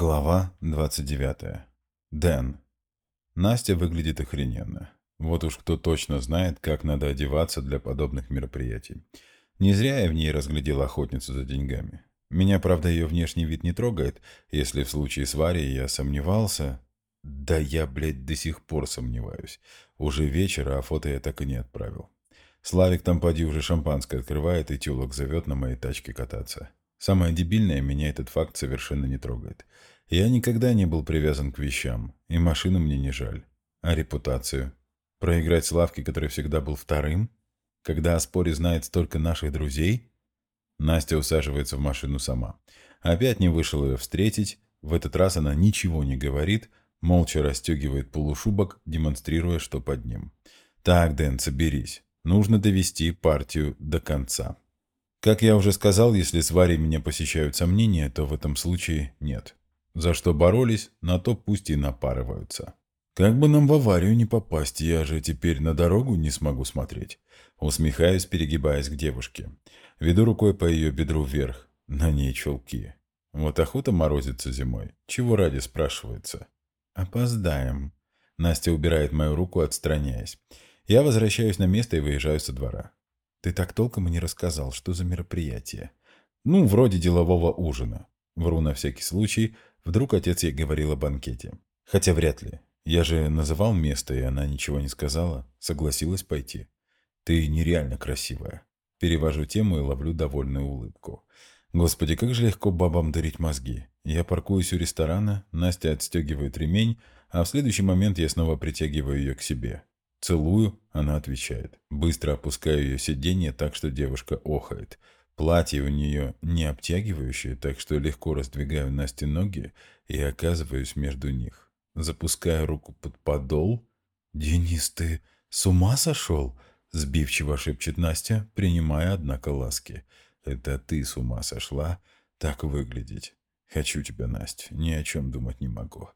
Глава 29. Дэн. Настя выглядит охрененно. Вот уж кто точно знает, как надо одеваться для подобных мероприятий. Не зря я в ней разглядел охотницу за деньгами. Меня, правда, ее внешний вид не трогает. Если в случае с Варей я сомневался... Да я, блядь, до сих пор сомневаюсь. Уже вечер, а фото я так и не отправил. Славик там поди уже шампанское открывает и тюлок зовет на моей тачке кататься. Самое дебильное, меня этот факт совершенно не трогает. Я никогда не был привязан к вещам, и машину мне не жаль. А репутацию? Проиграть Славке, который всегда был вторым? Когда о споре знает столько наших друзей? Настя усаживается в машину сама. Опять не вышел ее встретить. В этот раз она ничего не говорит, молча расстегивает полушубок, демонстрируя, что под ним. «Так, Дэн, соберись. Нужно довести партию до конца». Как я уже сказал, если с Варей меня посещают сомнения, то в этом случае нет. За что боролись, на то пусть и напарываются. Как бы нам в аварию не попасть, я же теперь на дорогу не смогу смотреть. Усмехаюсь, перегибаясь к девушке. Веду рукой по ее бедру вверх. На ней чулки. Вот охота морозится зимой. Чего ради, спрашивается. Опоздаем. Настя убирает мою руку, отстраняясь. Я возвращаюсь на место и выезжаю со двора. Ты так толком и не рассказал, что за мероприятие. Ну, вроде делового ужина. Вру на всякий случай. Вдруг отец ей говорил о банкете. Хотя вряд ли. Я же называл место, и она ничего не сказала. Согласилась пойти. Ты нереально красивая. Перевожу тему и ловлю довольную улыбку. Господи, как же легко бабам дарить мозги. Я паркуюсь у ресторана, Настя отстегивает ремень, а в следующий момент я снова притягиваю ее к себе. Целую, она отвечает. Быстро опускаю ее сиденье так, что девушка охает. Платье у нее не обтягивающее, так что легко раздвигаю Насте ноги и оказываюсь между них. Запускаю руку под подол. «Денис, ты с ума сошел?» Сбивчиво шепчет Настя, принимая, однако, ласки. «Это ты с ума сошла? Так выглядеть. Хочу тебя, Настя, ни о чем думать не могу».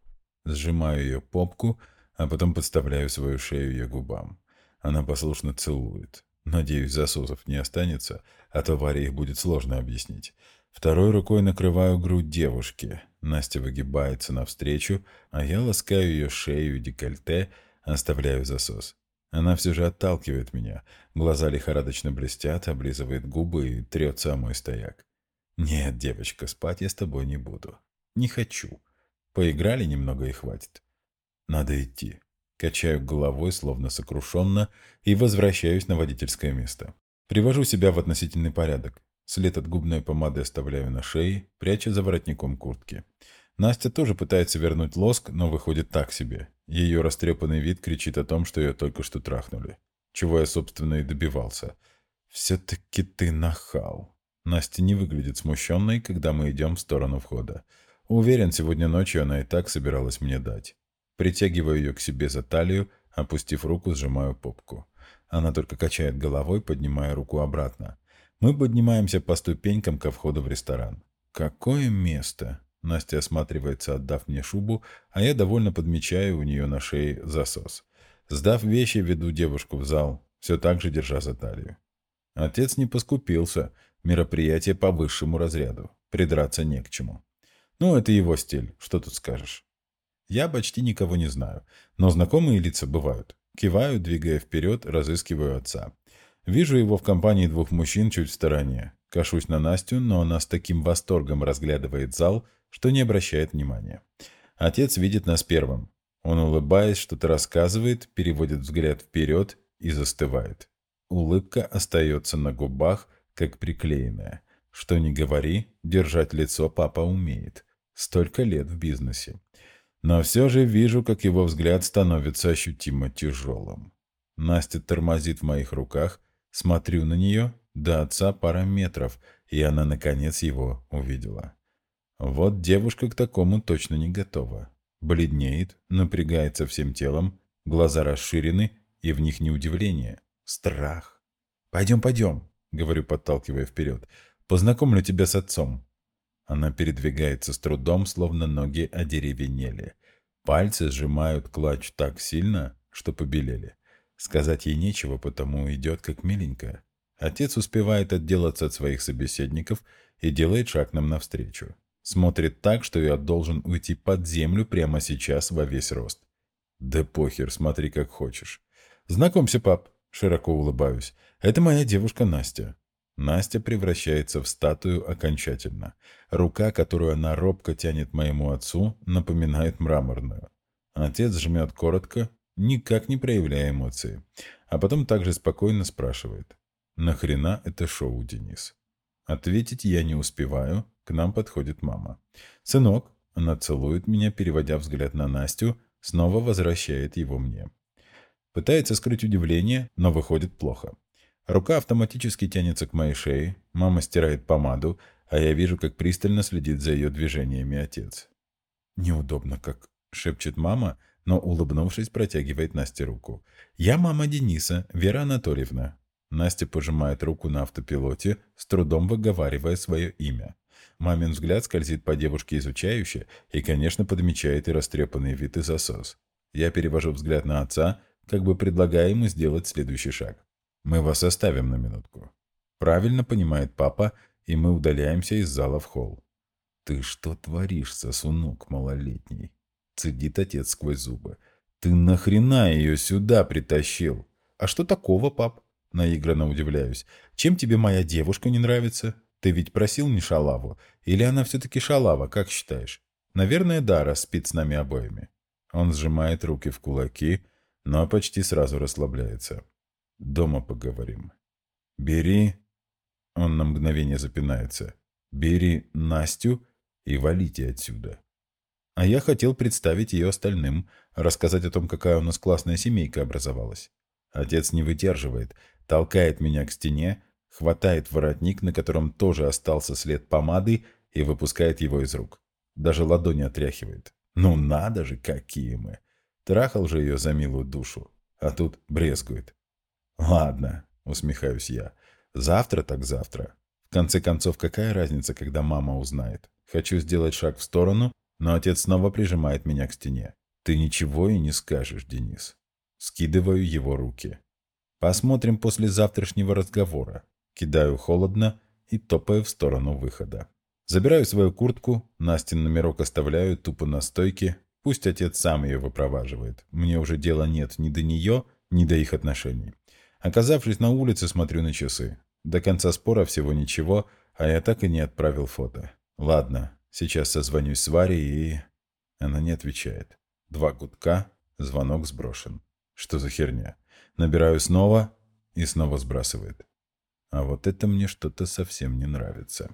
Сжимаю ее попку, а потом подставляю свою шею ее губам. Она послушно целует. Надеюсь, засосов не останется, а то Варе их будет сложно объяснить. Второй рукой накрываю грудь девушки. Настя выгибается навстречу, а я ласкаю ее шею и декольте, оставляю засос. Она все же отталкивает меня. Глаза лихорадочно блестят, облизывает губы и трется о мой стояк. «Нет, девочка, спать я с тобой не буду. Не хочу. Поиграли немного и хватит. Надо идти. Качаю головой, словно сокрушенно, и возвращаюсь на водительское место. Привожу себя в относительный порядок. След от губной помады оставляю на шее, пряча за воротником куртки. Настя тоже пытается вернуть лоск, но выходит так себе. Ее растрепанный вид кричит о том, что ее только что трахнули. Чего я, собственно, и добивался. «Все-таки ты нахал». Настя не выглядит смущенной, когда мы идем в сторону входа. Уверен, сегодня ночью она и так собиралась мне дать. Притягиваю ее к себе за талию, опустив руку, сжимаю попку. Она только качает головой, поднимая руку обратно. Мы поднимаемся по ступенькам ко входу в ресторан. «Какое место!» Настя осматривается, отдав мне шубу, а я довольно подмечаю у нее на шее засос. Сдав вещи, веду девушку в зал, все так же держа за талию. Отец не поскупился. Мероприятие по высшему разряду. Придраться не к чему. Ну, это его стиль, что тут скажешь. Я почти никого не знаю, но знакомые лица бывают. Киваю, двигая вперед, разыскиваю отца. Вижу его в компании двух мужчин чуть в стороне. Кашусь на Настю, но она с таким восторгом разглядывает зал, что не обращает внимания. Отец видит нас первым. Он, улыбаясь, что-то рассказывает, переводит взгляд вперед и застывает. Улыбка остается на губах, как приклеенная. Что ни говори, держать лицо папа умеет. Столько лет в бизнесе. Но все же вижу, как его взгляд становится ощутимо тяжелым. Настя тормозит в моих руках, смотрю на нее, до отца пара метров, и она, наконец, его увидела. Вот девушка к такому точно не готова. Бледнеет, напрягается всем телом, глаза расширены, и в них не удивление, страх. «Пойдем, пойдем», — говорю, подталкивая вперед. «Познакомлю тебя с отцом». Она передвигается с трудом, словно ноги одеревенели. Пальцы сжимают клатч так сильно, что побелели. Сказать ей нечего, потому идет как миленькая. Отец успевает отделаться от своих собеседников и делает шаг нам навстречу. Смотрит так, что я должен уйти под землю прямо сейчас во весь рост. Да похер, смотри как хочешь. Знакомься, пап. Широко улыбаюсь. Это моя девушка Настя. Настя превращается в статую окончательно. Рука, которую она робко тянет моему отцу, напоминает мраморную. Отец жмет коротко, никак не проявляя эмоции. А потом также спокойно спрашивает. «Нахрена это шоу, Денис?» Ответить я не успеваю, к нам подходит мама. «Сынок», она целует меня, переводя взгляд на Настю, снова возвращает его мне. Пытается скрыть удивление, но выходит плохо. Рука автоматически тянется к моей шее, мама стирает помаду, а я вижу, как пристально следит за ее движениями отец. «Неудобно как», — шепчет мама, но, улыбнувшись, протягивает Насте руку. «Я мама Дениса, Вера Анатольевна». Настя пожимает руку на автопилоте, с трудом выговаривая свое имя. Мамин взгляд скользит по девушке изучающе и, конечно, подмечает и растрепанный вид и засос. Я перевожу взгляд на отца, как бы предлагая ему сделать следующий шаг. «Мы вас оставим на минутку». Правильно понимает папа, и мы удаляемся из зала в холл. «Ты что творишь, сосунок малолетний?» Цедит отец сквозь зубы. «Ты нахрена ее сюда притащил?» «А что такого, пап?» Наигранно удивляюсь. «Чем тебе моя девушка не нравится?» Ты ведь просил не шалаву? Или она все-таки шалава, как считаешь? Наверное, да, раз спит с нами обоими. Он сжимает руки в кулаки, но почти сразу расслабляется. Дома поговорим. Бери... Он на мгновение запинается. Бери Настю и валите отсюда. А я хотел представить ее остальным, рассказать о том, какая у нас классная семейка образовалась. Отец не выдерживает, толкает меня к стене, хватает воротник, на котором тоже остался след помады, и выпускает его из рук. Даже ладони отряхивает. Ну надо же, какие мы! Трахал же ее за милую душу, а тут брезгует. Ладно, усмехаюсь я. Завтра так завтра. В конце концов, какая разница, когда мама узнает? Хочу сделать шаг в сторону, но отец снова прижимает меня к стене. Ты ничего и не скажешь, Денис. Скидываю его руки. Посмотрим после завтрашнего разговора. Кидаю холодно и топаю в сторону выхода. Забираю свою куртку, Настин номерок оставляю тупо на стойке. Пусть отец сам ее выпроваживает. Мне уже дела нет ни до нее, ни до их отношений. Оказавшись на улице, смотрю на часы. До конца спора всего ничего, а я так и не отправил фото. Ладно, сейчас созвонюсь с Варей и... Она не отвечает. Два гудка, звонок сброшен. Что за херня? Набираю снова и снова сбрасывает. А вот это мне что-то совсем не нравится.